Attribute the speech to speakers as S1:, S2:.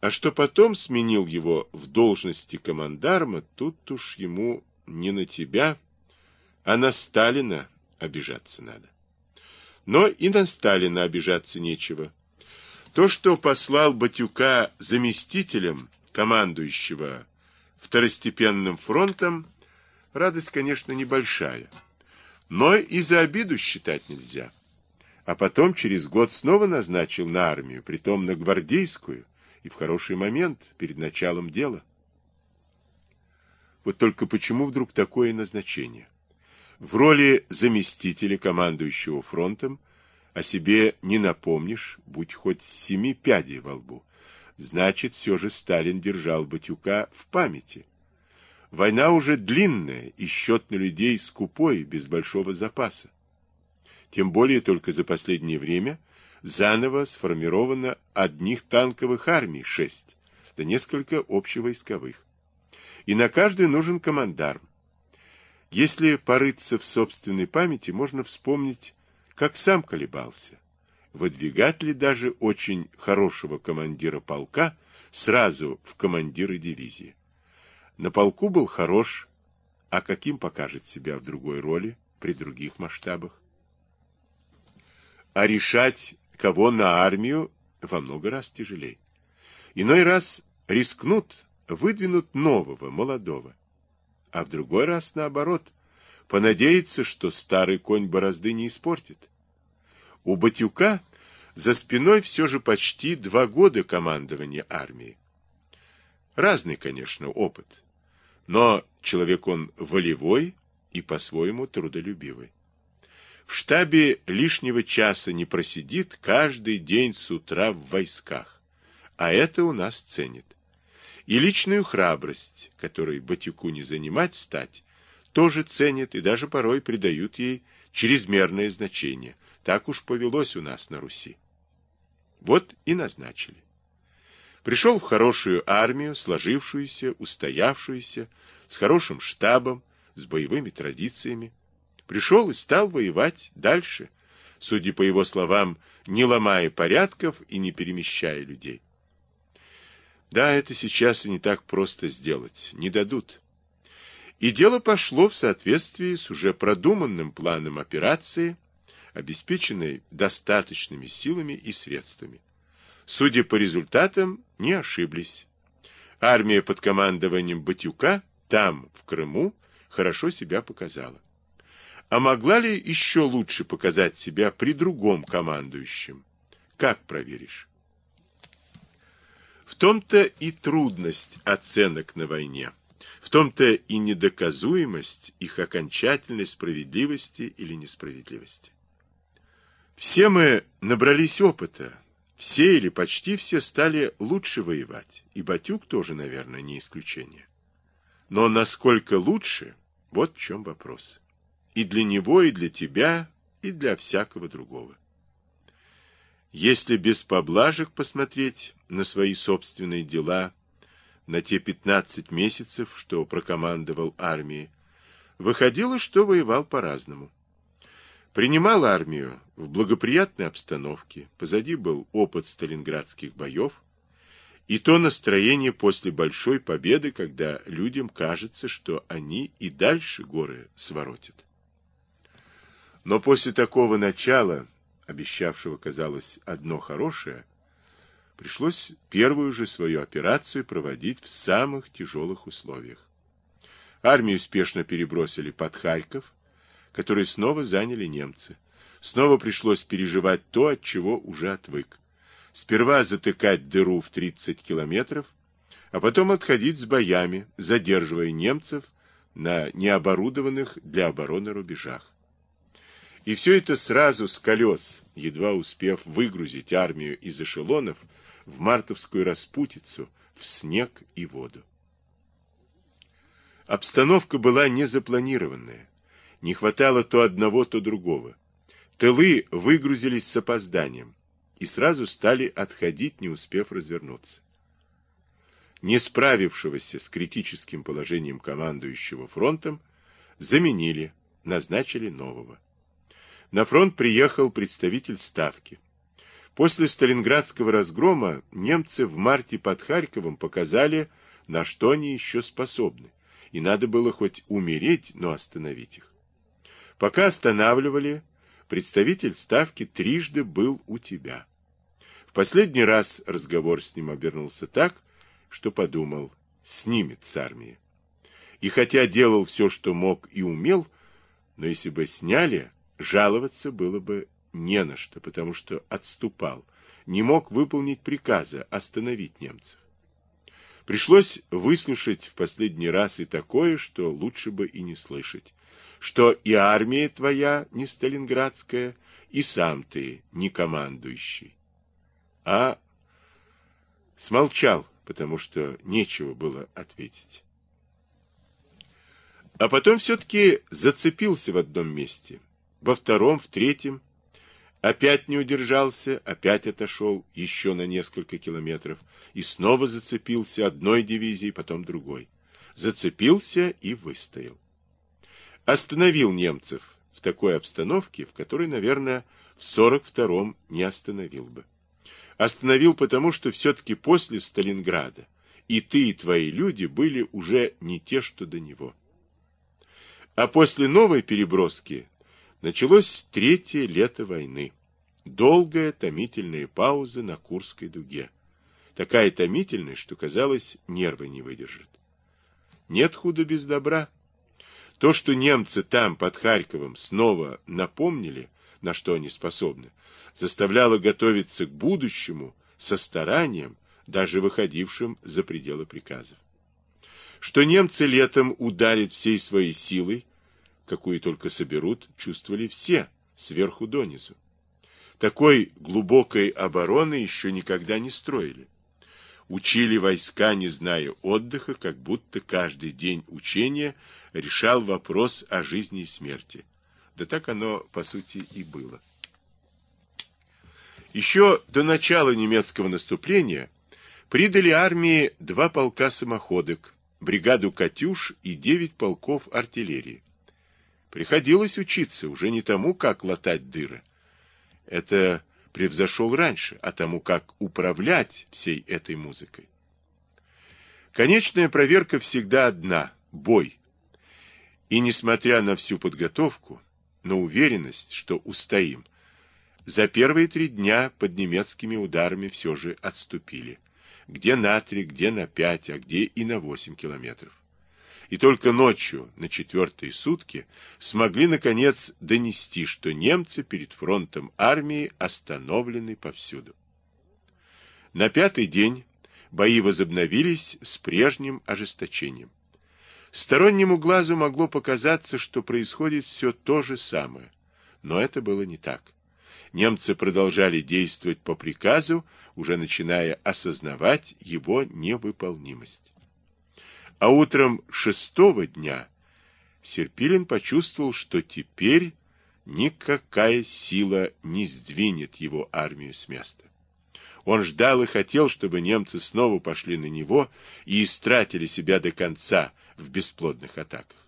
S1: А что потом сменил его в должности командарма, тут уж ему не на тебя, а на Сталина обижаться надо. Но и на Сталина обижаться нечего. То, что послал Батюка заместителем командующего второстепенным фронтом, радость, конечно, небольшая. Но и за обиду считать нельзя. А потом через год снова назначил на армию, притом на гвардейскую, и в хороший момент, перед началом дела. Вот только почему вдруг такое назначение? В роли заместителя командующего фронтом о себе не напомнишь, будь хоть семи пядей во лбу. Значит, все же Сталин держал Батюка в памяти. Война уже длинная, и счет на людей скупой, без большого запаса. Тем более только за последнее время заново сформировано одних танковых армий шесть, да несколько общевойсковых. И на каждый нужен командарм. Если порыться в собственной памяти, можно вспомнить, как сам колебался. Выдвигать ли даже очень хорошего командира полка сразу в командиры дивизии. На полку был хорош, а каким покажет себя в другой роли, при других масштабах? А решать кого на армию во много раз тяжелее. Иной раз рискнут, выдвинут нового, молодого. А в другой раз, наоборот, понадеяться, что старый конь борозды не испортит. У Батюка за спиной все же почти два года командования армией. Разный, конечно, опыт, но человек он волевой и по-своему трудолюбивый. В штабе лишнего часа не просидит каждый день с утра в войсках. А это у нас ценит. И личную храбрость, которой Батюку не занимать стать, тоже ценят и даже порой придают ей чрезмерное значение. Так уж повелось у нас на Руси. Вот и назначили. Пришел в хорошую армию, сложившуюся, устоявшуюся, с хорошим штабом, с боевыми традициями. Пришел и стал воевать дальше, судя по его словам, не ломая порядков и не перемещая людей. Да, это сейчас и не так просто сделать, не дадут. И дело пошло в соответствии с уже продуманным планом операции, обеспеченной достаточными силами и средствами. Судя по результатам, не ошиблись. Армия под командованием Батюка там, в Крыму, хорошо себя показала. А могла ли еще лучше показать себя при другом командующем? Как проверишь? В том-то и трудность оценок на войне. В том-то и недоказуемость их окончательной справедливости или несправедливости. Все мы набрались опыта, все или почти все стали лучше воевать, и Батюк тоже, наверное, не исключение. Но насколько лучше, вот в чем вопрос. И для него, и для тебя, и для всякого другого. Если без поблажек посмотреть на свои собственные дела, на те 15 месяцев, что прокомандовал армии, выходило, что воевал по-разному. Принимал армию в благоприятной обстановке, позади был опыт сталинградских боев, и то настроение после большой победы, когда людям кажется, что они и дальше горы своротят. Но после такого начала, обещавшего, казалось, одно хорошее, пришлось первую же свою операцию проводить в самых тяжелых условиях. Армию успешно перебросили под Харьков, который снова заняли немцы. Снова пришлось переживать то, от чего уже отвык. Сперва затыкать дыру в 30 километров, а потом отходить с боями, задерживая немцев на необорудованных для обороны рубежах. И все это сразу с колес, едва успев выгрузить армию из эшелонов в мартовскую распутицу, в снег и воду. Обстановка была незапланированная. Не хватало то одного, то другого. Тылы выгрузились с опозданием и сразу стали отходить, не успев развернуться. Не справившегося с критическим положением командующего фронтом заменили, назначили нового на фронт приехал представитель Ставки. После Сталинградского разгрома немцы в марте под Харьковом показали, на что они еще способны, и надо было хоть умереть, но остановить их. Пока останавливали, представитель Ставки трижды был у тебя. В последний раз разговор с ним обернулся так, что подумал, снимет с армии. И хотя делал все, что мог и умел, но если бы сняли, жаловаться было бы не на что, потому что отступал, не мог выполнить приказа остановить немцев. Пришлось выслушать в последний раз и такое, что лучше бы и не слышать, что и армия твоя не сталинградская, и сам ты не командующий. А смолчал, потому что нечего было ответить. А потом все-таки зацепился в одном месте, во втором, в третьем, Опять не удержался, опять отошел еще на несколько километров и снова зацепился одной дивизией, потом другой. Зацепился и выстоял. Остановил немцев в такой обстановке, в которой, наверное, в 42-м не остановил бы. Остановил потому, что все-таки после Сталинграда и ты, и твои люди были уже не те, что до него. А после новой переброски Началось третье лето войны. Долгая томительная пауза на Курской дуге. Такая томительная, что, казалось, нервы не выдержат. Нет худа без добра. То, что немцы там, под Харьковом, снова напомнили, на что они способны, заставляло готовиться к будущему со старанием, даже выходившим за пределы приказов. Что немцы летом ударят всей своей силой, какую только соберут, чувствовали все, сверху донизу. Такой глубокой обороны еще никогда не строили. Учили войска, не зная отдыха, как будто каждый день учения решал вопрос о жизни и смерти. Да так оно, по сути, и было. Еще до начала немецкого наступления придали армии два полка самоходок, бригаду «Катюш» и девять полков артиллерии. Приходилось учиться уже не тому, как латать дыры. Это превзошел раньше, а тому, как управлять всей этой музыкой. Конечная проверка всегда одна – бой. И несмотря на всю подготовку, на уверенность, что устоим, за первые три дня под немецкими ударами все же отступили. Где на три, где на пять, а где и на восемь километров и только ночью, на четвертые сутки, смогли, наконец, донести, что немцы перед фронтом армии остановлены повсюду. На пятый день бои возобновились с прежним ожесточением. Стороннему глазу могло показаться, что происходит все то же самое, но это было не так. Немцы продолжали действовать по приказу, уже начиная осознавать его невыполнимость. А утром шестого дня Серпилин почувствовал, что теперь никакая сила не сдвинет его армию с места. Он ждал и хотел, чтобы немцы снова пошли на него и истратили себя до конца в бесплодных атаках.